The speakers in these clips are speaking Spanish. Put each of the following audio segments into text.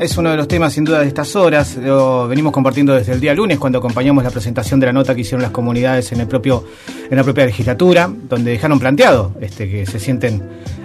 Es uno de los temas sin duda de estas horas, lo venimos compartiendo desde el día lunes cuando acompañamos la presentación de la nota que hicieron las comunidades en el propio en la propia legislatura, donde dejaron planteado este que se sienten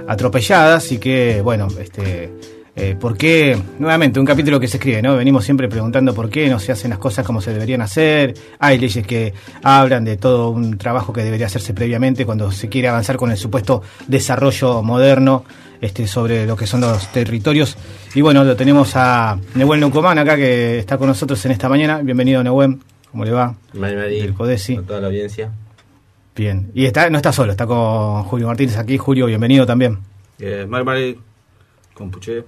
atropelladas y que bueno, este eh, por qué, nuevamente, un capítulo que se escribe, ¿no? Venimos siempre preguntando por qué no se hacen las cosas como se deberían hacer. Hay leyes que hablan de todo un trabajo que debería hacerse previamente cuando se quiere avanzar con el supuesto desarrollo moderno este, sobre lo que son los territorios. Y bueno, lo tenemos a Nehuen Nucomán acá que está con nosotros en esta mañana. Bienvenido, Nehuen. ¿Cómo le va? El Codesi. Con toda la audiencia. Bien. Y está, no está solo, está con Julio Martínez aquí. Julio, bienvenido también. Eh, Mari Mari, Compuche.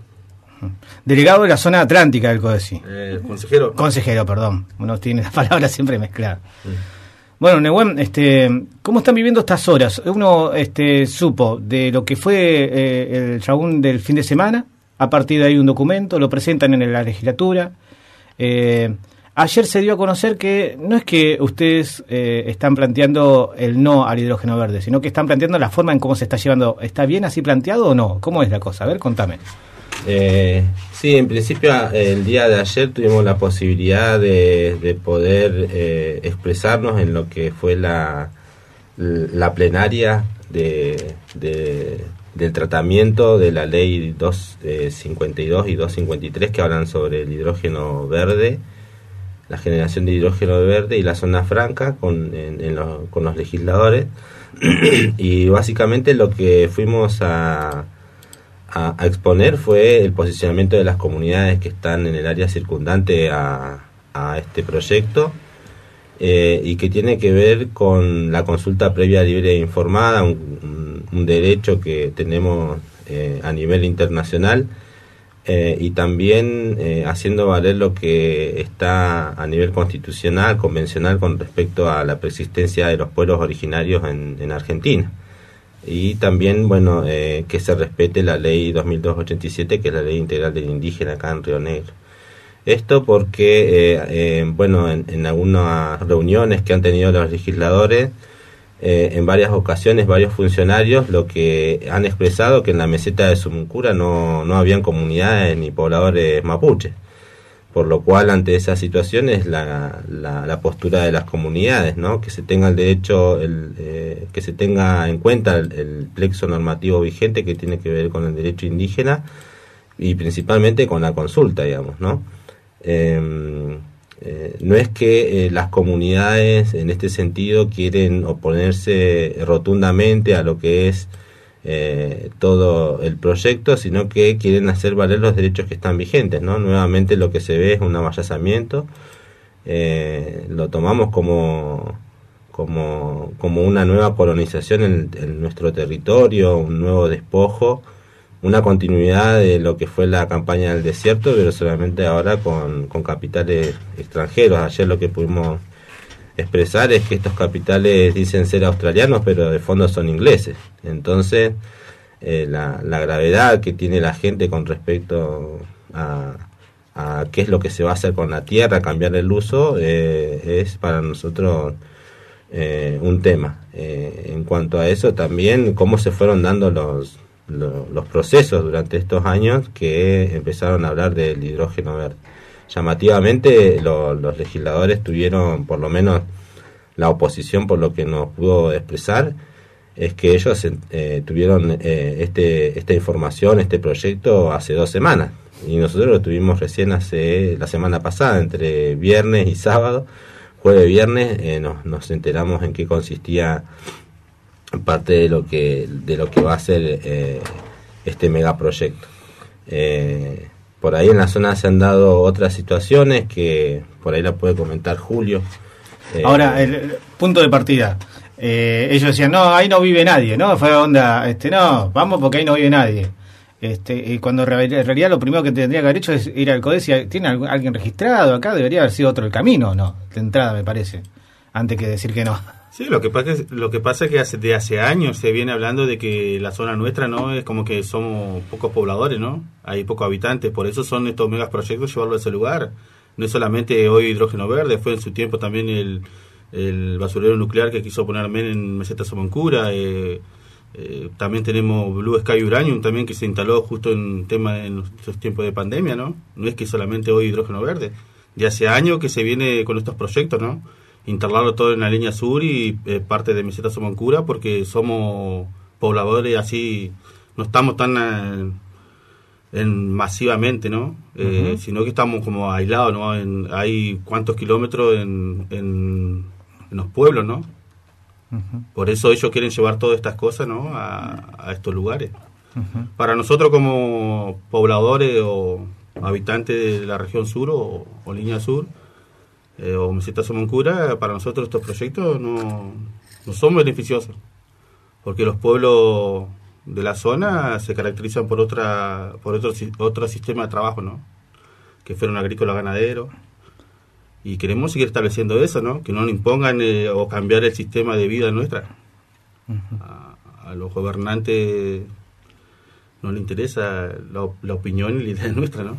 Delegado de la zona atlántica del CODESI. Eh, consejero. Consejero, perdón. Uno tiene las palabras siempre mezcladas. Bueno, Nehuen, este, ¿cómo están viviendo estas horas? Uno este, supo de lo que fue eh, el trabún del fin de semana, a partir de ahí un documento, lo presentan en la legislatura. Eh, ayer se dio a conocer que no es que ustedes eh, están planteando el no al hidrógeno verde, sino que están planteando la forma en cómo se está llevando. ¿Está bien así planteado o no? ¿Cómo es la cosa? A ver, contame. Eh, sí, en principio el día de ayer tuvimos la posibilidad de, poder eh, expresarnos en lo que fue la, la plenaria de, del tratamiento de la ley 252 y 253 que hablan sobre el hidrógeno verde, la generación de hidrógeno verde y la zona franca con, con los legisladores. y básicamente lo que fuimos a a, exponer fue el posicionamiento de las comunidades que están en el área circundante a, este proyecto eh, y que tiene que ver con la consulta previa libre e informada, un, derecho que tenemos eh, a nivel internacional eh, y también haciendo valer lo que está a nivel constitucional, convencional con respecto a la persistencia de los pueblos originarios en Argentina y también bueno eh, que se respete la ley 2287 que es la ley integral del indígena acá en Río Negro. Esto porque eh, eh, bueno en, algunas reuniones que han tenido los legisladores en varias ocasiones varios funcionarios lo que han expresado que en la meseta de Sumuncura no, no habían comunidades ni pobladores mapuches por lo cual ante esas situaciones la, la, postura de las comunidades, ¿no? que se tenga el derecho, el, eh, que se tenga en cuenta el, plexo normativo vigente que tiene que ver con el derecho indígena y principalmente con la consulta, digamos, ¿no? Em, eh, no es que eh, las comunidades en este sentido quieren oponerse rotundamente a lo que es eh, todo el proyecto, sino que quieren hacer valer los derechos que están vigentes. ¿no? Nuevamente lo que se ve es un amallazamiento, eh, lo tomamos como, como, como una nueva colonización en, nuestro territorio, un nuevo despojo, una continuidad de lo que fue la campaña del desierto, pero solamente ahora con, con capitales extranjeros. Ayer lo que pudimos expresar es que estos capitales dicen ser australianos, pero de fondo son ingleses. Entonces, eh, la, gravedad que tiene la gente con respecto a, a, qué es lo que se va a hacer con la tierra, cambiar el uso, eh, es para nosotros eh, un tema. en cuanto a eso, también cómo se fueron dando los, los procesos durante estos años que empezaron a hablar del hidrógeno verde llamativamente los legisladores tuvieron por lo menos la oposición por lo que nos pudo expresar es que ellos eh, tuvieron eh, este, esta información, este proyecto hace dos semanas y nosotros lo tuvimos recién hace la semana pasada, entre viernes y sábado, jueves viernes eh, nos, nos enteramos en qué consistía parte de lo que de lo que va a ser este megaproyecto. Eh, por ahí en la zona se han dado otras situaciones que por ahí la puede comentar Julio. Eh, Ahora, el punto de partida. Eh, ellos decían, no, ahí no vive nadie, ¿no? Fue onda, este, no, vamos porque ahí no vive nadie. Este, y cuando en realidad lo primero que tendría que haber hecho es ir al CODES ¿tiene alguien registrado acá? Debería haber sido otro el camino, ¿no? De entrada, me parece, antes que decir que no. Sí, lo que pasa es, lo que pasa es que hace, de hace años se viene hablando de que la zona nuestra no es como que somos pocos pobladores, ¿no? Hay pocos habitantes, por eso son estos megaproyectos llevarlo a ese lugar. No es solamente hoy hidrógeno verde, fue en su tiempo también el, el basurero nuclear que quiso poner Men en Meseta Somoncura, eh, Eh, también tenemos Blue Sky Uranium también que se instaló justo en tema en los tiempos de pandemia, ¿no? No es que solamente hoy hidrógeno verde. De hace años que se viene con estos proyectos, ¿no? Instalarlo todo en la línea sur y eh, parte de Meseta Somoncura porque somos pobladores así, no estamos tan eh, en, masivamente, ¿no? Sino que estamos como aislados, ¿no? En, hay cuántos kilómetros en, en, en los pueblos, ¿no? Por eso ellos quieren llevar todas estas cosas ¿no? a, estos lugares. Para nosotros como pobladores o habitantes de la región sur o, línea sur eh, o meseta Somoncura, para nosotros estos proyectos no, no son beneficiosos. Porque los pueblos de la zona se caracterizan por otra por otro, otro sistema de trabajo, ¿no? que fueron agrícolas ganaderos y queremos seguir estableciendo eso, ¿no? Que no nos impongan eh, o cambiar el sistema de vida nuestra. a, los gobernantes no les interesa la, la, opinión y la idea nuestra, ¿no?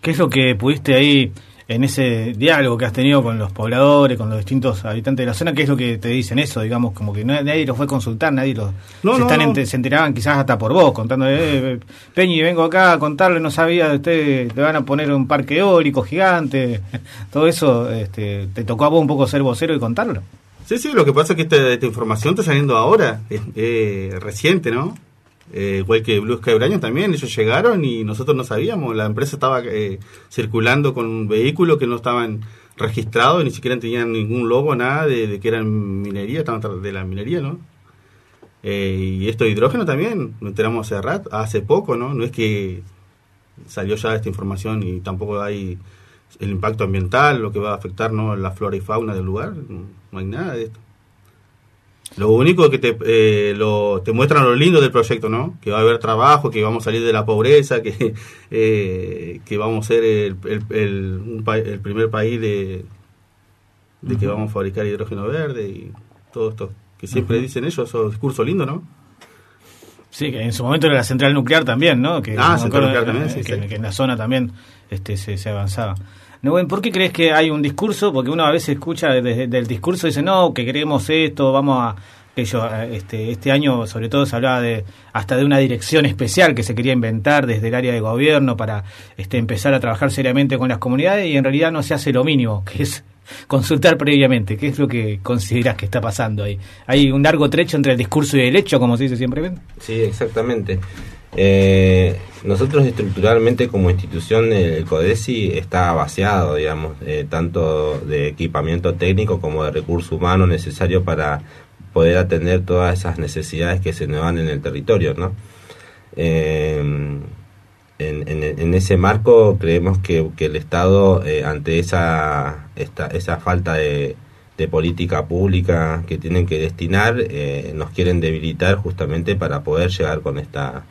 ¿Qué es lo que pudiste ahí en ese diálogo que has tenido con los pobladores, con los distintos habitantes de la zona, ¿qué es lo que te dicen eso? Digamos, como que nadie los fue a consultar, nadie los se, están se enteraban quizás hasta por vos, contando, eh, Peñi, vengo acá a contarle, no sabía de usted, le van a poner un parque eólico gigante, todo eso, este, ¿te tocó a vos un poco ser vocero y contarlo? Sí, sí, lo que pasa es que esta, información está saliendo ahora, es reciente, ¿no? Eh, igual que Blue Sky Uranium también, ellos llegaron y nosotros no sabíamos, la empresa estaba eh, circulando con un vehículo que no estaban registrados, ni siquiera tenían ningún logo, nada de, que eran minería, estaban de la minería, ¿no? Eh, y esto de hidrógeno también, lo enteramos hace, rato, hace poco, ¿no? No es que salió ya esta información y tampoco hay el impacto ambiental, lo que va a afectar ¿no? la flora y fauna del lugar, no hay nada de esto. Lo único que te, eh, lo, te muestran lo lindo del proyecto, ¿no? Que va a haber trabajo, que vamos a salir de la pobreza, que, eh, que vamos a ser el, el, el, primer país de, de que vamos a fabricar hidrógeno verde y todo esto que siempre dicen ellos, esos discursos lindos, ¿no? Sí, que en su momento era la central nuclear también, ¿no? Que, ah, central nuclear también, sí, que, que, en la zona también este, se, se avanzaba. ¿Por qué crees que hay un discurso? Porque uno a veces escucha desde el discurso y dice, no, que queremos esto, vamos a... este, este año sobre todo se hablaba de hasta de una dirección especial que se quería inventar desde el área de gobierno para este, empezar a trabajar seriamente con las comunidades y en realidad no se hace lo mínimo, que es consultar previamente. ¿Qué es lo que consideras que está pasando ahí? ¿Hay un largo trecho entre el discurso y el hecho, como se dice siempre? Sí, exactamente. Eh, nosotros estructuralmente como institución el CODESI está vaciado, digamos, eh, tanto de equipamiento técnico como de recurso humano necesario para poder atender todas esas necesidades que se nos dan en el territorio, ¿no? Eh, en, ese marco creemos que, el Estado, ante esa, esa falta de, de política pública que tienen que destinar, nos quieren debilitar justamente para poder llegar con esta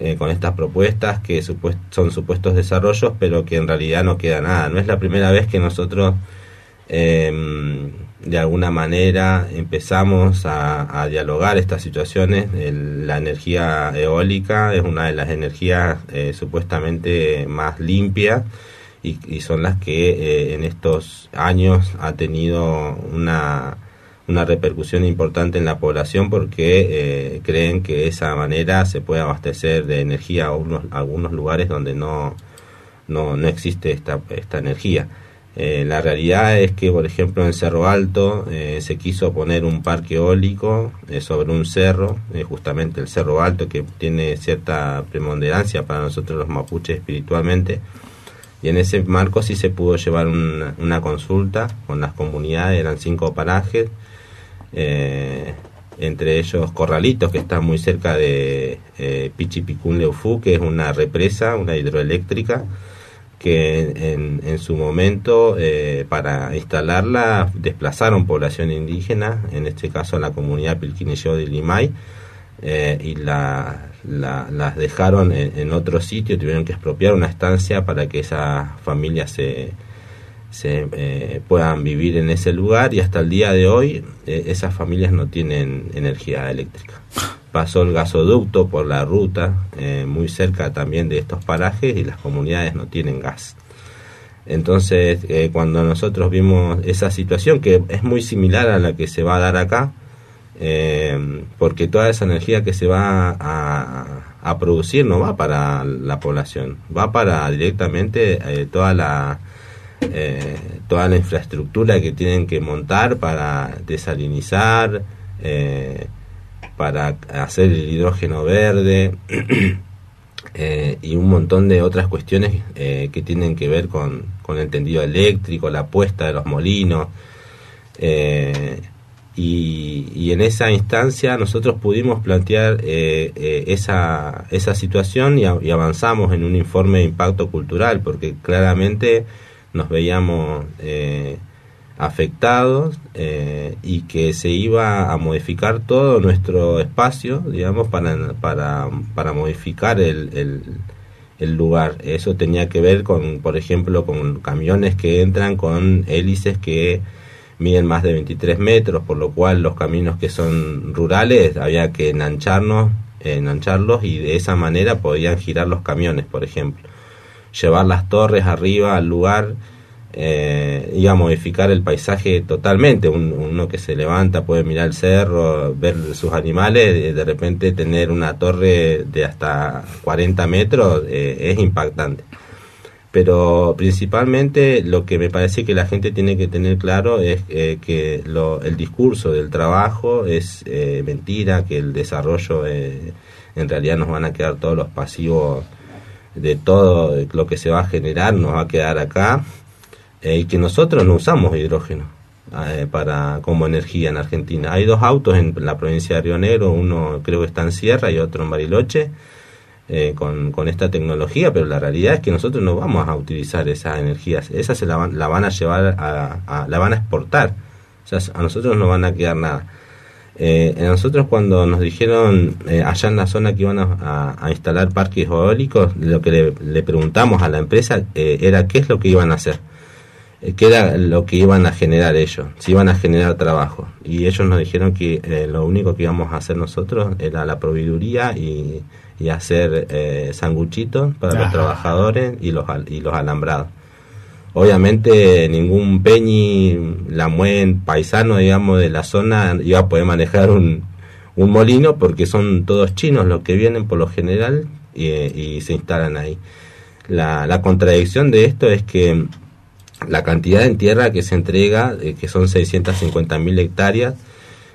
eh, con estas propuestas que son supuestos desarrollos, pero que en realidad no queda nada. No es la primera vez que nosotros em, de alguna manera empezamos a, dialogar estas situaciones. la energía eólica es una de las energías eh, supuestamente más limpias y, son las que eh, en estos años ha tenido una una repercusión importante en la población porque eh, creen que de esa manera se puede abastecer de energía a unos, algunos lugares donde no, no, no existe esta, esta energía. Eh, la realidad es que, por ejemplo, en Cerro Alto eh, se quiso poner un parque eólico sobre un cerro, justamente el Cerro Alto, que tiene cierta preponderancia para nosotros los mapuches espiritualmente. Y en ese marco sí se pudo llevar una, una consulta con las comunidades, eran cinco parajes, eh, entre ellos Corralitos, que está muy cerca de eh, Pichipicún Leufú, que es una represa, una hidroeléctrica, que en, su momento eh, para instalarla desplazaron población indígena, en este caso la comunidad Pilquinillo de Limay, eh, y la, las dejaron en, en, otro sitio, tuvieron que expropiar una estancia para que esa familia se, se eh, puedan vivir en ese lugar y hasta el día de hoy eh, esas familias no tienen energía eléctrica. Pasó el gasoducto por la ruta, eh, muy cerca también de estos parajes y las comunidades no tienen gas. Entonces, cuando nosotros vimos esa situación, que es muy similar a la que se va a dar acá, eh, porque toda esa energía que se va a, producir no va para la población, va para directamente eh, toda la eh, toda la infraestructura que tienen que montar para desalinizar, para hacer el hidrógeno verde y un montón de otras cuestiones que tienen que ver con, con el tendido eléctrico, la puesta de los molinos. Eh, y, en esa instancia nosotros pudimos plantear eh, eh, esa, esa situación y, avanzamos en un informe de impacto cultural, porque claramente nos veíamos eh, afectados y que se iba a modificar todo nuestro espacio, digamos, para, para, para modificar el, el, el lugar. Eso tenía que ver con, por ejemplo, con camiones que entran con hélices que miden más de 23 metros, por lo cual los caminos que son rurales había que enancharnos, enancharlos y de esa manera podían girar los camiones, por ejemplo. Llevar las torres arriba al lugar eh, iba a modificar el paisaje totalmente. uno que se levanta puede mirar el cerro, ver sus animales, de repente tener una torre de hasta 40 metros eh, es impactante pero principalmente lo que me parece que la gente tiene que tener claro es eh, que lo, el discurso del trabajo es eh, mentira, que el desarrollo eh, en realidad nos van a quedar todos los pasivos de todo lo que se va a generar, nos va a quedar acá, y que nosotros no usamos hidrógeno para como energía en Argentina. Hay dos autos en la provincia de Río Negro, uno creo que está en Sierra y otro en Bariloche, eh, con, con, esta tecnología, pero la realidad es que nosotros no vamos a utilizar esas energías, esas se la van, la van a llevar a, la van a exportar, o sea, a nosotros no van a quedar nada. Eh, nosotros cuando nos dijeron eh, allá en la zona que iban a, instalar parques eólicos, lo que le, preguntamos a la empresa era qué es lo que iban a hacer, qué era lo que iban a generar ellos, si iban a generar trabajo. Y ellos nos dijeron que lo único que íbamos a hacer nosotros era la proveeduría y y hacer eh, sanguchitos para los trabajadores y los, y los alambrados. Obviamente ningún peñi, la muen paisano, digamos, de la zona iba a poder manejar un, un molino porque son todos chinos los que vienen por lo general y, se instalan ahí. La, la, contradicción de esto es que la cantidad en tierra que se entrega, eh, que son 650.000 hectáreas,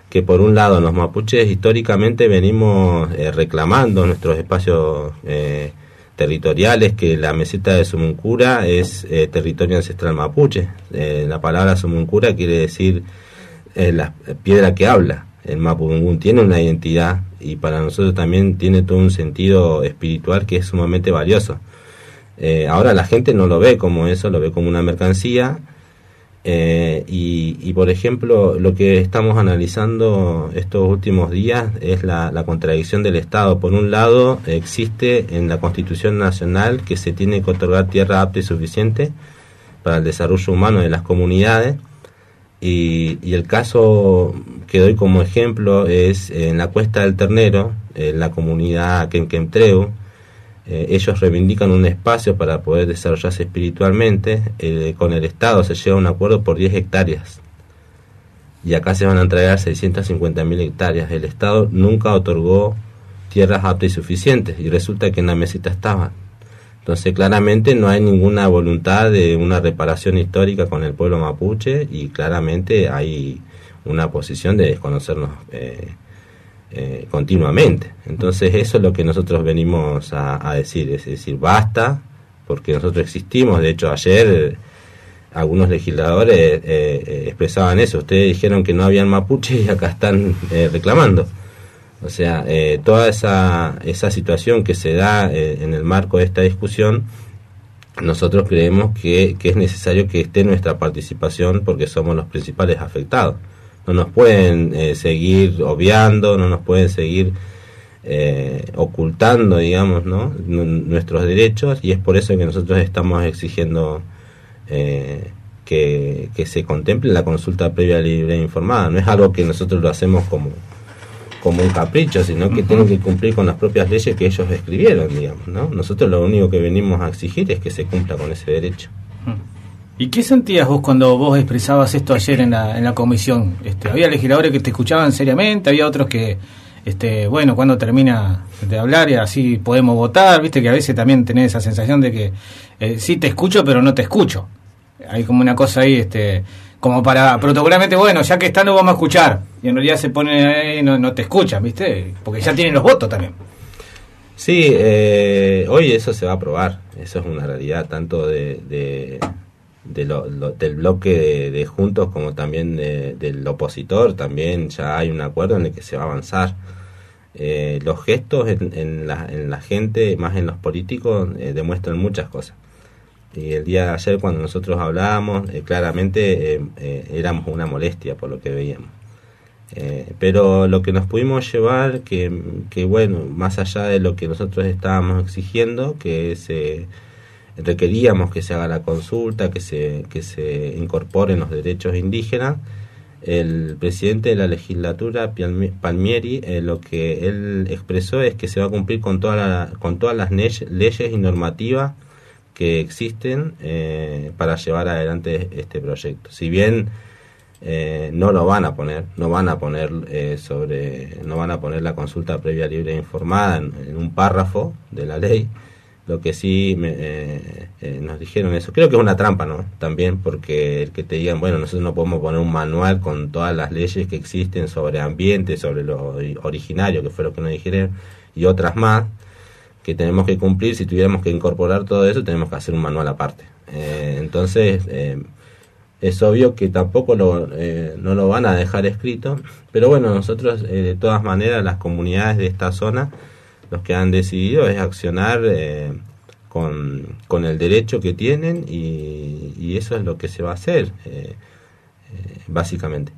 que por un lado los mapuches históricamente venimos eh, reclamando nuestros espacios eh, territoriales, que la meseta de Sumuncura es eh, territorio ancestral mapuche. la palabra Sumuncura quiere decir la piedra que habla. El Mapudungún tiene una identidad y para nosotros también tiene todo un sentido espiritual que es sumamente valioso. ahora la gente no lo ve como eso, lo ve como una mercancía eh, y, por ejemplo, lo que estamos analizando estos últimos días es la, contradicción del Estado. Por un lado, existe en la Constitución Nacional que se tiene que otorgar tierra apta y suficiente para el desarrollo humano de las comunidades. Y, el caso que doy como ejemplo es en la Cuesta del Ternero, en la comunidad Quenquemtreu, eh, ellos reivindican un espacio para poder desarrollarse espiritualmente. Con el Estado se llega a un acuerdo por 10 hectáreas. Y acá se van a entregar 650.000 hectáreas. El Estado nunca otorgó tierras aptas y suficientes. Y resulta que en la mesita estaban. Entonces claramente no hay ninguna voluntad de una reparación histórica con el pueblo mapuche y claramente hay una posición de desconocernos eh, eh, continuamente. Entonces eso es lo que nosotros venimos a, decir, es decir, basta, porque nosotros existimos, de hecho ayer algunos legisladores eh, eh, expresaban eso, ustedes dijeron que no habían mapuche y acá están reclamando. O sea, toda esa, esa situación que se da en el marco de esta discusión, nosotros creemos que, que es necesario que esté nuestra participación porque somos los principales afectados no nos pueden eh, seguir obviando, no nos pueden seguir eh, ocultando, digamos, ¿no? nuestros derechos y es por eso que nosotros estamos exigiendo eh, que, se contemple la consulta previa libre e informada. No es algo que nosotros lo hacemos como, como un capricho, sino que tienen que cumplir con las propias leyes que ellos escribieron, digamos, ¿no? Nosotros lo único que venimos a exigir es que se cumpla con ese derecho. ¿Y qué sentías vos cuando vos expresabas esto ayer en la, en la comisión? Este, ¿Había legisladores que te escuchaban seriamente? ¿Había otros que, este, bueno, cuando termina de hablar y así podemos votar? Viste que a veces también tenés esa sensación de que eh, sí te escucho, pero no te escucho. Hay como una cosa ahí, este, como para protocolarmente, bueno, ya que está no vamos a escuchar. Y en realidad se pone ahí no, no te escuchan, ¿viste? Porque ya tienen los votos también. Sí, eh, hoy eso se va a probar. Eso es una realidad, tanto de de lo, del bloque de, Juntos como también del opositor, también ya hay un acuerdo en el que se va a avanzar. Eh, los gestos en, la, en, la, gente, más en los políticos, eh, demuestran muchas cosas. Y el día de ayer cuando nosotros hablábamos, eh, claramente éramos una molestia por lo que veíamos. pero lo que nos pudimos llevar, que, que bueno, más allá de lo que nosotros estábamos exigiendo, que se requeríamos que se haga la consulta, que se, que se incorporen los derechos indígenas. El presidente de la legislatura, Palmieri, eh, lo que él expresó es que se va a cumplir con, toda con todas las leyes y normativas que existen eh, para llevar adelante este proyecto. Si bien eh, no lo van a poner, no van a poner sobre, no van a poner la consulta previa libre e informada en un párrafo de la ley, lo que sí me, eh, eh, nos dijeron eso. Creo que es una trampa, ¿no? También porque el que te digan, bueno, nosotros no podemos poner un manual con todas las leyes que existen sobre ambiente, sobre lo originario, que fue lo que nos dijeron, y otras más que tenemos que cumplir. Si tuviéramos que incorporar todo eso, tenemos que hacer un manual aparte. Eh, entonces, es obvio que tampoco lo, no lo van a dejar escrito, pero bueno, nosotros de todas maneras, las comunidades de esta zona, los que han decidido es accionar eh, con, con, el derecho que tienen y, eso es lo que se va a hacer, eh, eh, básicamente.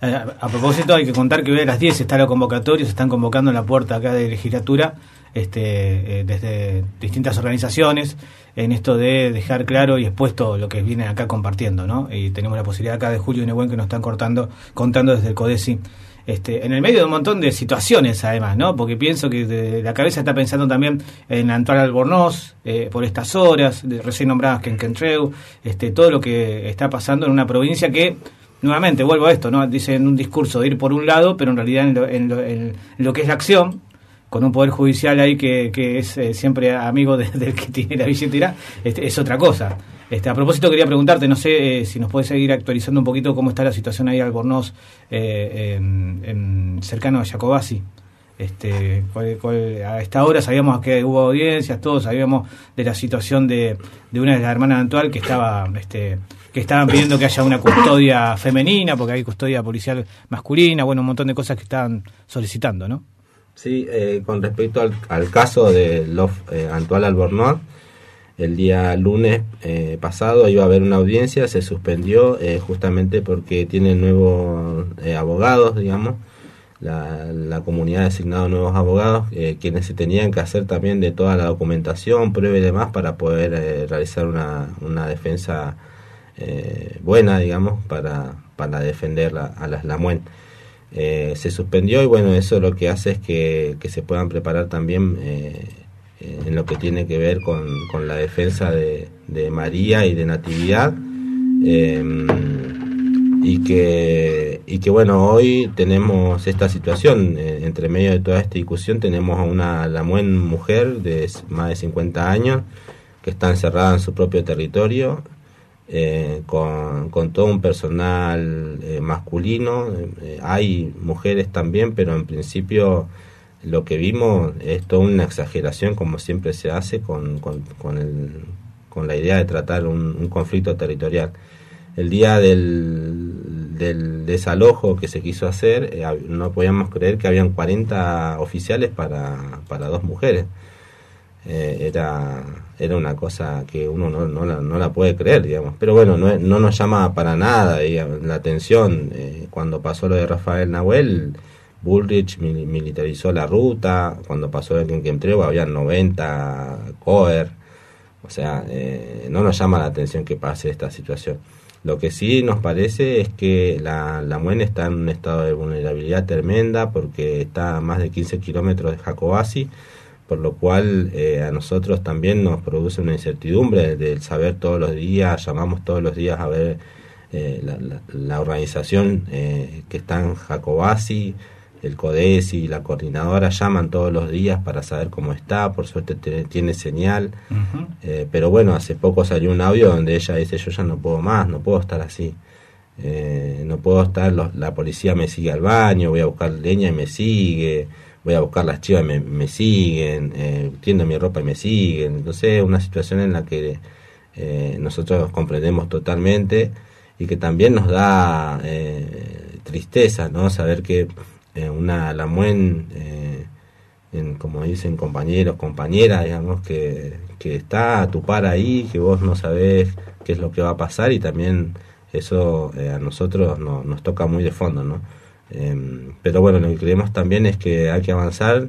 a propósito, hay que contar que hoy a las 10 está la convocatoria, se están convocando en la puerta acá de legislatura este, desde distintas organizaciones en esto de dejar claro y expuesto lo que vienen acá compartiendo, ¿no? Y tenemos la posibilidad acá de Julio y Nebuen que nos están cortando, contando desde el CODESI este, en el medio de un montón de situaciones además, ¿no? Porque pienso que la cabeza está pensando también en Antoine Albornoz, eh, por estas horas, de recién nombradas Kentreu, este, todo lo que está pasando en una provincia que, nuevamente, vuelvo a esto, ¿no? Dice en un discurso de ir por un lado, pero en realidad en lo, que es la acción, con un poder judicial ahí que, que es eh, siempre amigo del que tiene la billetera, este, es otra cosa. Este, a propósito, quería preguntarte, no sé eh, si nos puedes seguir actualizando un poquito cómo está la situación ahí Albornoz, eh, en, cercano a Jacobasi. Este, a esta hora sabíamos que hubo audiencias, todos sabíamos de la situación de, de una de las hermanas actual que estaba este, que estaban pidiendo que haya una custodia femenina, porque hay custodia policial masculina, bueno, un montón de cosas que estaban solicitando, ¿no? Sí, eh, con respecto al, caso de Love eh, Antoine Albornoz, el día lunes eh, pasado iba a haber una audiencia, se suspendió eh, justamente porque tienen nuevos eh, abogados, digamos. La, la, comunidad ha designado nuevos abogados, quienes se tenían que hacer también de toda la documentación, prueba y demás para poder realizar una, una defensa buena, digamos, para, para defender a las Lamuen. se suspendió y bueno, eso lo que hace es que, que se puedan preparar también en lo que tiene que ver con, con la defensa de, de, María y de Natividad. Em, y que, y que bueno, hoy tenemos esta situación, eh, entre medio de toda esta discusión tenemos a una la buen mujer de más de 50 años que está encerrada en su propio territorio, eh, con, con, todo un personal eh, masculino, hay mujeres también, pero en principio lo que vimos es toda una exageración, como siempre se hace, con, con, con, el, con la idea de tratar un, conflicto territorial. El día del, del, desalojo que se quiso hacer, eh, no podíamos creer que habían 40 oficiales para, para dos mujeres. Eh, era, era una cosa que uno no, no, la, no la puede creer, digamos. Pero bueno, no, no nos llama para nada la atención. Eh, cuando pasó lo de Rafael Nahuel, Bullrich militarizó la ruta, cuando pasó el Quemtreu había 90 COER, o sea, eh, no nos llama la atención que pase esta situación. Lo que sí nos parece es que la, la MUEN está en un estado de vulnerabilidad tremenda porque está a más de 15 kilómetros de Jacobasi, por lo cual eh, a nosotros también nos produce una incertidumbre del saber todos los días, llamamos todos los días a ver eh, la, organización eh, que está en Jacobasi, el CODESI y la coordinadora llaman todos los días para saber cómo está, por suerte tiene, señal, pero bueno, hace poco salió un audio donde ella dice yo ya no puedo más, no puedo estar así. no puedo estar, la policía me sigue al baño, voy a buscar leña y me sigue, voy a buscar las chivas y me, me siguen, eh, tiendo mi ropa y me siguen. Entonces es una situación en la que eh, nosotros comprendemos totalmente y que también nos da eh, tristeza, ¿no? Saber que eh, una la eh, en, como dicen compañeros, compañeras, digamos, que, que está a tu par ahí, que vos no sabés qué es lo que va a pasar y también eso a nosotros no, nos toca muy de fondo, ¿no? Em, pero bueno, lo que creemos también es que hay que avanzar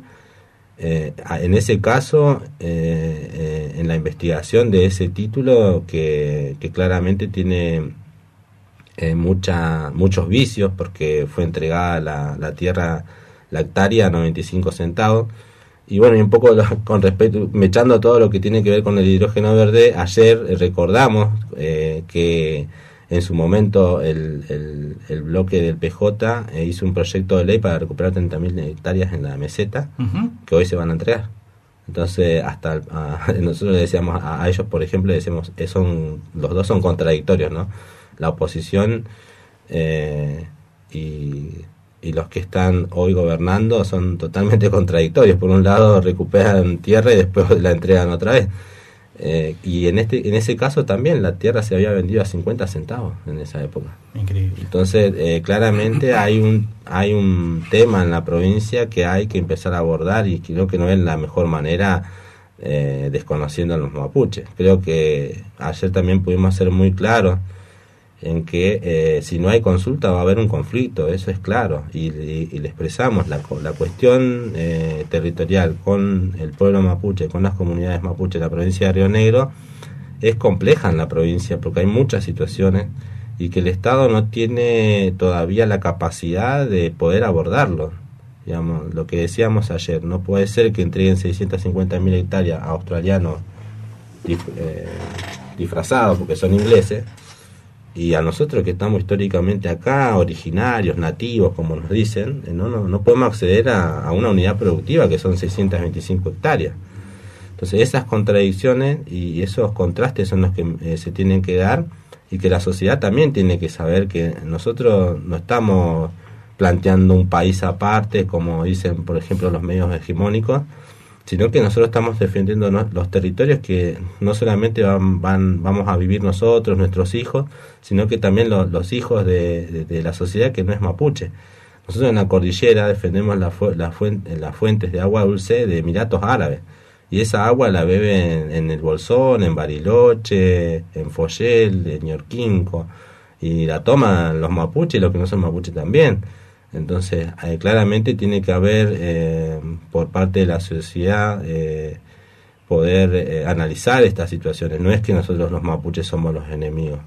eh, en ese caso, eh, eh, en la investigación de ese título que, claramente tiene mucha, muchos vicios porque fue entregada la, la tierra, la hectárea a 95 centavos. Y bueno, y un poco con respecto, echando todo lo que tiene que ver con el hidrógeno verde, ayer recordamos que en su momento el, el, bloque del PJ eh, hizo un proyecto de ley para recuperar 30.000 hectáreas en la meseta, que hoy se van a entregar. Entonces, hasta nosotros le decíamos a, ellos, por ejemplo, le decíamos, eh, son, los dos son contradictorios, ¿no? La oposición eh, y, y los que están hoy gobernando son totalmente contradictorios. Por un lado, recuperan tierra y después la entregan otra vez. Eh, y en este en ese caso también la tierra se había vendido a 50 centavos en esa época. Increíble. Entonces, eh, claramente hay un hay un tema en la provincia que hay que empezar a abordar y creo que no es la mejor manera eh, desconociendo a los mapuches. Creo que ayer también pudimos ser muy claros en que eh, si no hay consulta va a haber un conflicto, eso es claro, y, le expresamos la, la cuestión eh, territorial con el pueblo mapuche, con las comunidades mapuche de la provincia de Río Negro, es compleja en la provincia porque hay muchas situaciones y que el Estado no tiene todavía la capacidad de poder abordarlo. Digamos, lo que decíamos ayer, no puede ser que entreguen 650 mil hectáreas a australianos eh, disfrazados porque son ingleses y a nosotros que estamos históricamente acá, originarios, nativos, como nos dicen, eh, no, no, no podemos acceder a, una unidad productiva que son 625 hectáreas. Entonces esas contradicciones y esos contrastes son los que eh, se tienen que dar y que la sociedad también tiene que saber que nosotros no estamos planteando un país aparte, como dicen, por ejemplo, los medios hegemónicos, sino que nosotros estamos defendiendo los territorios que no solamente van, van, vamos a vivir nosotros, nuestros hijos, sino que también los hijos de, la sociedad que no es mapuche. Nosotros en la cordillera defendemos la, la las fuentes de agua dulce de Emiratos Árabes, y esa agua la beben en, el Bolsón, en Bariloche, en Follel, en Ñorquinco, y la toman los mapuches y los que no son mapuches también. Entonces, eh, claramente tiene que haber eh, por parte de la sociedad eh, poder analizar estas situaciones. No es que nosotros los mapuches somos los enemigos.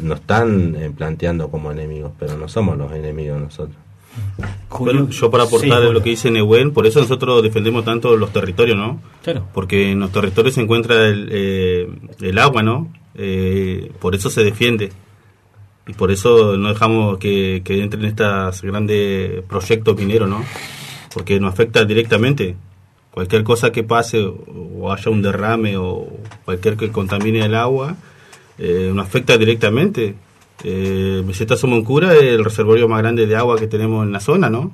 Nos están planteando como enemigos, pero no somos los enemigos nosotros. yo para aportar lo que dice Nehuen, por eso nosotros defendemos tanto los territorios, ¿no? Claro. Porque en los territorios se encuentra el, el agua, ¿no? por eso se defiende y por eso no dejamos que, que entren estos grandes proyectos mineros, ¿no? Porque nos afecta directamente. Cualquier cosa que pase o haya un derrame o cualquier que contamine el agua, eh, nos afecta directamente. Eh, Meseta Somoncura es el reservorio más grande de agua que tenemos en la zona, ¿no?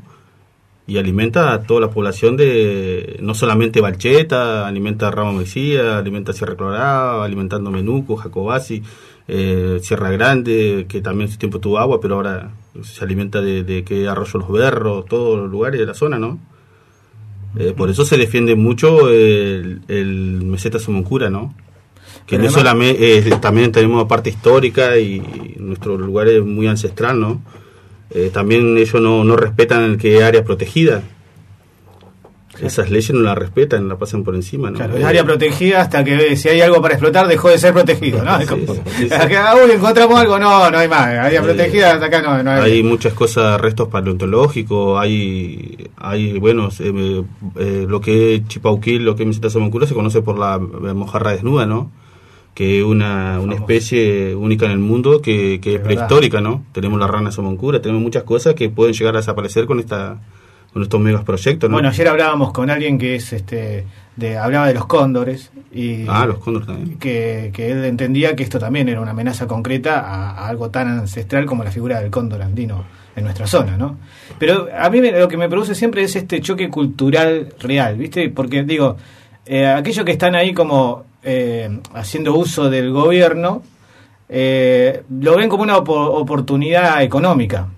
Y alimenta a toda la población de, no solamente Balcheta, alimenta a Ramos Mesía, alimenta a Sierra Colorada, alimentando Menuco, Jacobasi, eh, Sierra Grande, que también ese tiempo tuvo agua, pero ahora se alimenta de, que Arroyo Los Berros, todos los lugares de la zona, ¿no? Eh, por eso se defiende mucho el, meseta Somoncura, ¿no? Que no solamente, eh, también tenemos parte histórica y nuestro lugar es muy ancestral, ¿no? también ellos no, no respetan el que área protegida esas leyes no las respetan, la pasan por encima. ¿no? Claro, es área protegida hasta que si hay algo para explotar dejó de ser protegido, ¿no? Es como- Sí, sí, sí. Acá, uy, encontramos algo, no, no hay más. Área protegida hasta acá no, no hay. Hay muchas cosas, restos paleontológicos, hay, hay bueno, eh, eh, lo que es Chipauquil, lo que es Meseta Somoncura se conoce por la eh, mojarra desnuda, ¿no? Que es una, una especie única en el mundo que, que es verdad. prehistórica, ¿no? Tenemos la rana Somoncura, tenemos muchas cosas que pueden llegar a desaparecer con esta con estos megas proyectos, ¿no? Bueno, ayer hablábamos con alguien que es este de hablaba de los cóndores y ah, los cóndores también. que, que él entendía que esto también era una amenaza concreta a, a algo tan ancestral como la figura del cóndor andino en nuestra zona, ¿no? Pero a mí me- lo que me produce siempre es este choque cultural real, ¿viste? Porque digo, eh, aquellos que están ahí como eh, haciendo uso del gobierno eh, lo ven como una opo- oportunidad económica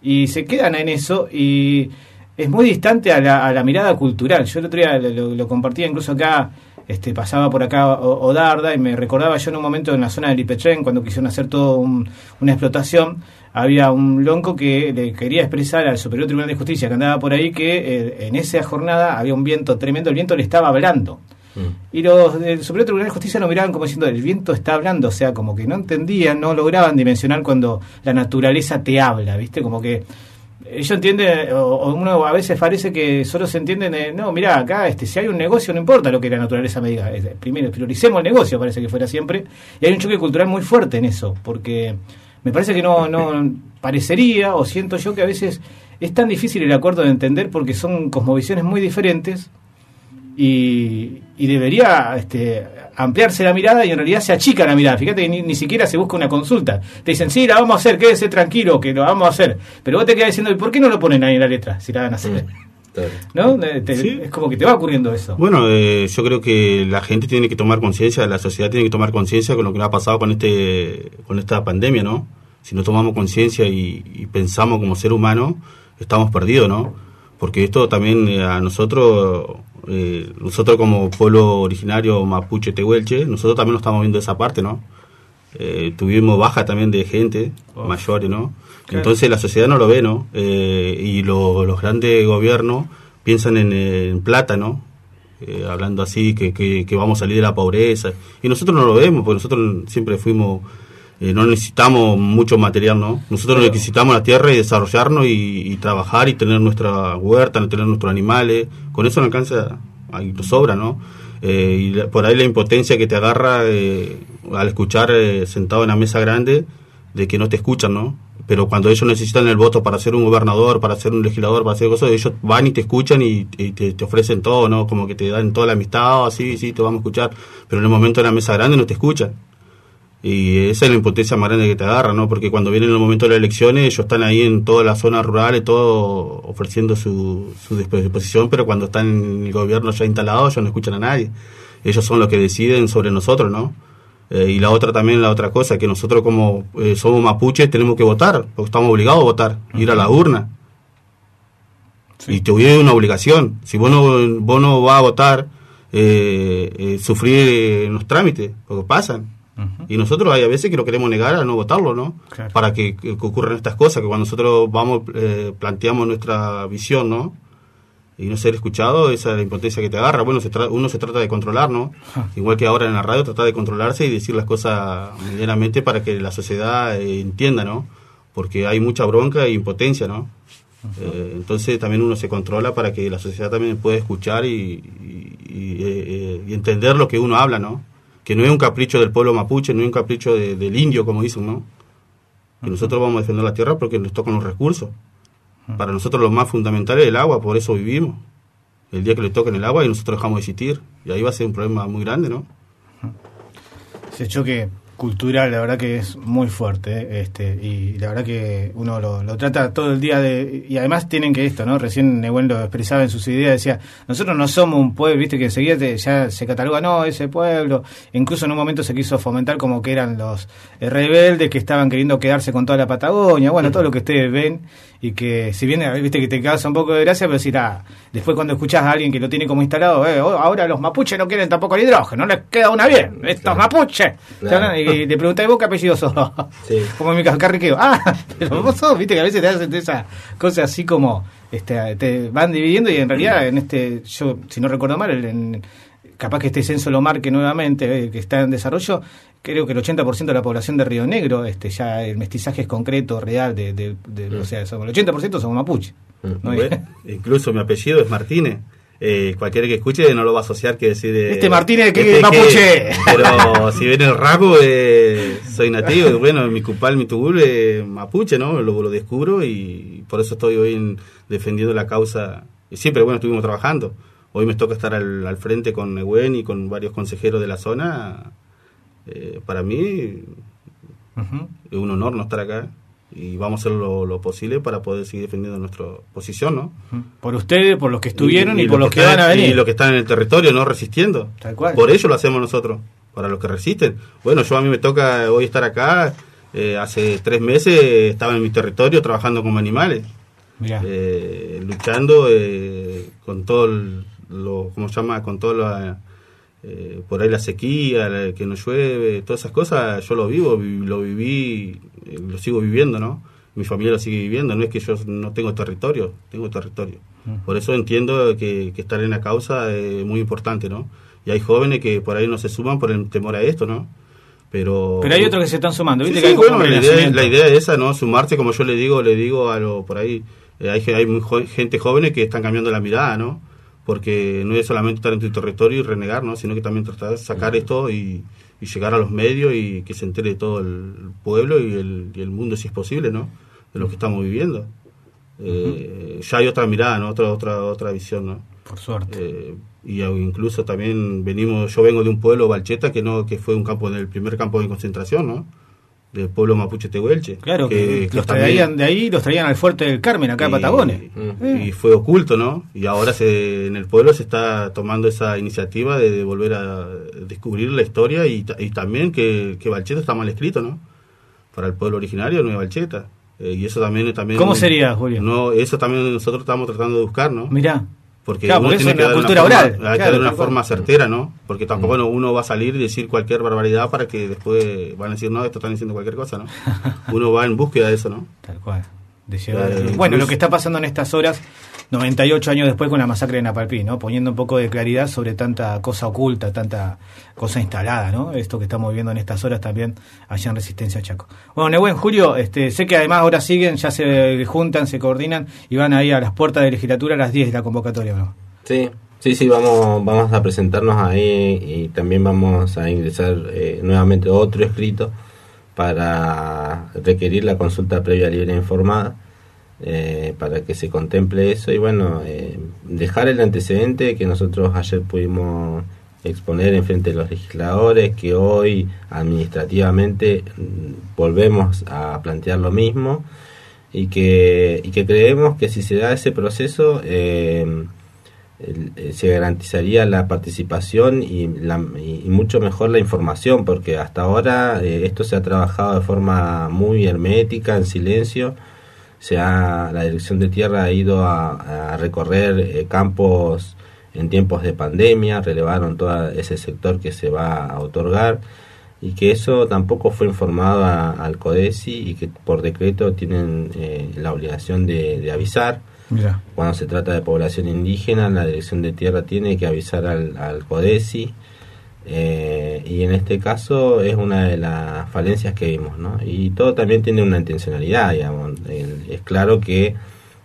y se quedan en eso y es muy distante a la, a la mirada cultural. Yo el otro día lo, lo- compartía incluso acá, este pasaba por acá Odarda y me recordaba yo en un momento en la zona del Ipetren, cuando quisieron hacer todo un- una explotación, había un lonco que le quería expresar al Superior Tribunal de Justicia que andaba por ahí que eh, en esa jornada había un viento tremendo, el viento le estaba hablando. Mm. Y los del Superior Tribunal de Justicia lo miraban como diciendo, el viento está hablando, o sea, como que no entendían, no lograban dimensionar cuando la naturaleza te habla, ¿viste? Como que ellos entienden, o, uno a veces parece que solo se entienden, de, no, mira, acá este, si hay un negocio no importa lo que la naturaleza me diga, Es- primero prioricemos el negocio, parece que fuera siempre, y hay un choque cultural muy fuerte en eso, porque me parece que no, no parecería, o siento yo que a veces es tan difícil el acuerdo de entender porque son cosmovisiones muy diferentes y, y debería este, ampliarse la mirada y en realidad se achica la mirada. Fíjate que ni, ni siquiera se busca una consulta. Te dicen, sí, la vamos a hacer, quédese tranquilo, que lo vamos a hacer. Pero vos te quedas diciendo, ¿y por qué no lo ponen ahí en la letra si la van a hacer? Claro. ¿No? Te- Sí. Es como que te va ocurriendo eso. Bueno, eh, yo creo que la gente tiene que tomar conciencia, la sociedad tiene que tomar conciencia con lo que ha pasado con este, con esta pandemia, ¿no? Si no tomamos conciencia y, y pensamos como ser humano, estamos perdidos, ¿no? Porque esto también eh, a nosotros, eh, nosotros como pueblo originario mapuche tehuelche, nosotros también lo estamos viendo esa parte, ¿no? Eh, tuvimos baja también de gente Oh. mayores, ¿no? Claro. Entonces la sociedad no lo ve, ¿no? Y lo- los grandes gobiernos piensan en, en plata, ¿no? Eh, hablando así, que, que, que vamos a salir de la pobreza. Y nosotros no lo vemos, porque nosotros siempre fuimos, eh, no necesitamos mucho material, ¿no? Nosotros necesitamos la tierra y desarrollarnos y, y trabajar y tener nuestra huerta, tener nuestros animales. Con eso no alcanza, ahí nos sobra, ¿no? Eh, y la- por ahí la impotencia que te agarra eh, al escuchar eh, sentado en la mesa grande de que no te escuchan, ¿no? Pero cuando ellos necesitan el voto para ser un gobernador, para ser un legislador, para hacer cosas, ellos van y te escuchan y, y te, te ofrecen todo, ¿no? Como que te dan toda la amistad, así, sí, te vamos a escuchar. Pero en el momento de la mesa grande no te escuchan. Y esa es la impotencia más grande que te agarra, ¿no? Porque cuando viene el momento de las elecciones, ellos están ahí en todas las zonas rurales, todo ofreciendo su, su disposición, pero cuando están en el gobierno ya instalado, ellos no escuchan a nadie. Ellos son los que deciden sobre nosotros, ¿no? Eh, y la otra también, la otra cosa, que nosotros como eh, somos mapuches tenemos que votar, porque estamos obligados a votar, ir a la urna. Y te hubiera una obligación. Si vos no, vos no vas a votar, eh, eh, sufrir los trámites, porque pasan. Ujú. Y nosotros hay a veces que lo queremos negar a no votarlo, ¿no? Claro. Para que, que ocurran estas cosas, que cuando nosotros vamos, eh, planteamos nuestra visión, ¿no? Y no ser escuchado, esa es la impotencia que te agarra. Bueno, se uno se trata de controlar, ¿no? Igual que ahora en la radio, tratar de controlarse y decir las cosas medianamente para que la sociedad eh, entienda, ¿no? Porque hay mucha bronca e impotencia, ¿no? Eh, entonces también uno se controla para que la sociedad también pueda escuchar y, y- y, y entender lo que uno habla, ¿no? Que no es un capricho del pueblo mapuche, no es un capricho de- del indio, como dicen, ¿no? Que nosotros vamos a defender la tierra porque nos tocan los recursos. Para nosotros lo más fundamental es el agua, por eso vivimos. El día que le toquen el agua y nosotros dejamos de existir. Y ahí va a ser un problema muy grande, ¿no? choque cultural, la verdad que es muy fuerte, ¿eh? este, y la verdad que uno lo, trata todo el día de, y además tienen que esto, ¿no? Recién Nehuen lo expresaba en sus ideas, decía, nosotros no somos un pueblo, viste que enseguida ya se cataloga, no, ese pueblo, incluso en un momento se quiso fomentar como que eran los eh, rebeldes que estaban queriendo quedarse con toda la Patagonia, bueno, todo lo que ustedes ven, y que si bien, eh, viste que te causa un poco de gracia, pero decir, ah, después cuando escuchás a alguien que lo tiene como instalado, eh, oh, ahora los mapuches no quieren tampoco el hidrógeno, no les queda una bien, estos Claro. mapuches. Claro. Y le pregunté, ¿vos qué apellido sos? Sí. Como en mi caso, Carriqueo. Ah, pero vos sos, viste que a veces te hacen esa cosa así como este, te van dividiendo y en realidad en este, yo si no recuerdo mal, en, capaz que este censo lo marque nuevamente, eh, que está en desarrollo, creo que el 80% de la población de Río Negro, este ya el mestizaje es concreto, real, de, de, de o sea, somos, el 80% somos mapuche. Mm. incluso mi apellido es Martínez. Eh, cualquiera que escuche no lo va a asociar que decir... este Martínez que este mapuche. pero si ven el rasgo, eh, soy nativo. y bueno, mi cupal, mi tubul es mapuche, ¿no? Lo, lo descubro y por eso estoy hoy defendiendo la causa. Y siempre, bueno, estuvimos trabajando. Hoy me toca estar al, frente con Ewen y con varios consejeros de la zona. Eh, para mí es un honor no estar acá y vamos a hacer lo, posible para poder seguir defendiendo nuestra posición, ¿no? Por ustedes, por los que estuvieron y, por los que, van a venir. Y los que están en el territorio, ¿no? Resistiendo. Tal cual. Por ello lo hacemos nosotros, para los que resisten. Bueno, yo a mí me toca hoy estar acá. Eh, hace tres meses estaba en mi territorio trabajando como animales. Eh, luchando con todo lo, ¿cómo se llama? Con todo lo... Eh, por ahí la sequía, que no llueve, todas esas cosas, yo lo vivo, lo viví, eh, lo sigo viviendo, ¿no? Mi familia lo sigue viviendo, no es que yo no tengo territorio, tengo territorio. Por eso entiendo que, estar en la causa es muy importante, ¿no? Y hay jóvenes que por ahí no se suman por el temor a esto, ¿no? Pero, pero hay otros que se están sumando, ¿viste? que bueno, la, idea, es esa, ¿no? Sumarse, como yo le digo, le digo a lo por ahí, eh, hay, hay gente joven que están cambiando la mirada, ¿no? Porque no es solamente estar en tu territorio y renegar, ¿no? sino que también tratar de sacar esto y, llegar a los medios y que se entere todo el pueblo y el, y el mundo, si es posible, ¿no? de lo que estamos viviendo. Eh, ya hay otra mirada, ¿no? otra, otra, otra visión. ¿no? Por suerte. Eh, y incluso también venimos, yo vengo de un pueblo, Balcheta, que no que fue un campo, el primer campo de concentración, ¿no? Del pueblo mapuche Tehuelche. Claro, que, los traían de ahí, los traían al fuerte del Carmen, acá en Patagones. Y, fue oculto, ¿no? Y ahora se, en el pueblo se está tomando esa iniciativa de, volver a descubrir la historia y, también que, que Balcheta está mal escrito, ¿no? Para el pueblo originario no es Balcheta. Eh, y eso también, también... ¿Cómo sería, Julio? No, eso también nosotros estamos tratando de buscar, ¿no? Mirá. Porque uno tiene que dar cultura una oral. Forma, hay que dar una forma certera, ¿no? Porque tampoco mm. uno va a salir y decir cualquier barbaridad para que después van a decir, no, esto están diciendo cualquier cosa, ¿no? uno va en búsqueda de eso, ¿no? Tal cual. Eh, bueno, lo que está pasando en estas horas 98 años después con la masacre de Napalpí, ¿no? Poniendo un poco de claridad sobre tanta cosa oculta, tanta cosa instalada, ¿no? Esto que estamos viendo en estas horas también allá en Resistencia Chaco. Bueno, Nebuen, Julio, este, sé que además ahora siguen, ya se juntan, se coordinan y van ahí a las puertas de legislatura a las 10 de la convocatoria, ¿no? Sí, sí, sí, vamos, vamos a presentarnos ahí y también vamos a ingresar eh, nuevamente otro escrito para requerir la consulta previa libre e informada eh, para que se contemple eso y bueno, eh, dejar el antecedente que nosotros ayer pudimos exponer en frente de los legisladores, que hoy administrativamente mm, volvemos a plantear lo mismo y que, y que creemos que si se da ese proceso eh, se garantizaría la participación y, y, mucho mejor la información, porque hasta ahora esto se ha trabajado de forma muy hermética, en silencio, se ha, la Dirección de Tierra ha ido a, recorrer eh, campos en tiempos de pandemia, relevaron todo ese sector que se va a otorgar y que eso tampoco fue informado al CODESI y que por decreto tienen eh, la obligación de, avisar. Cuando se trata de población indígena, la Dirección de Tierra tiene que avisar al, al CODESI eh, y en este caso es una de las falencias que vimos, ¿no? Y todo también tiene una intencionalidad, digamos. es claro que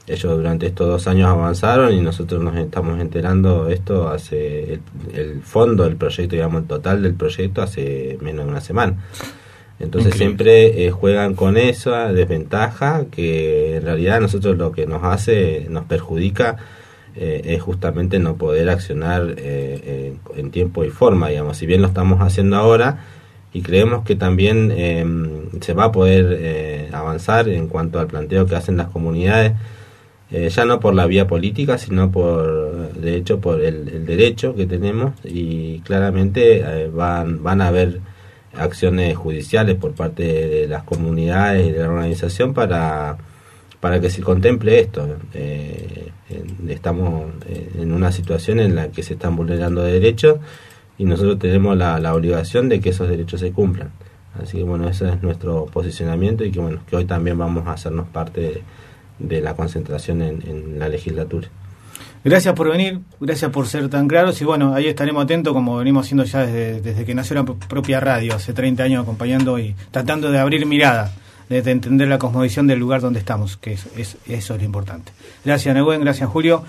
ellos durante estos dos años avanzaron y nosotros nos estamos enterando esto hace el, fondo del proyecto, digamos, el total del proyecto hace menos de una semana. Entonces siempre eh, juegan con esa desventaja que en realidad nosotros lo que nos hace, nos perjudica eh, es justamente no poder accionar eh, en tiempo y forma, digamos. Si bien lo estamos haciendo ahora y creemos que también em, se va a poder eh, avanzar en cuanto al planteo que hacen las comunidades, ya no por la vía política, sino por, de hecho, por el, derecho que tenemos y claramente van, van a haber acciones judiciales por parte de las comunidades y de la organización para para que se contemple esto. Eh, estamos en una situación en la que se están vulnerando derechos y nosotros tenemos la, la, obligación de que esos derechos se cumplan. Así que bueno, ese es nuestro posicionamiento y que bueno, que hoy también vamos a hacernos parte de la concentración en, la legislatura. Gracias por venir, gracias por ser tan claros y bueno, ahí estaremos atentos como venimos haciendo ya desde, desde que nació la propia radio, hace 30 años acompañando y tratando de abrir mirada, de, entender la cosmovisión del lugar donde estamos, que es, es, eso es lo importante. Gracias Nehuen, gracias Julio.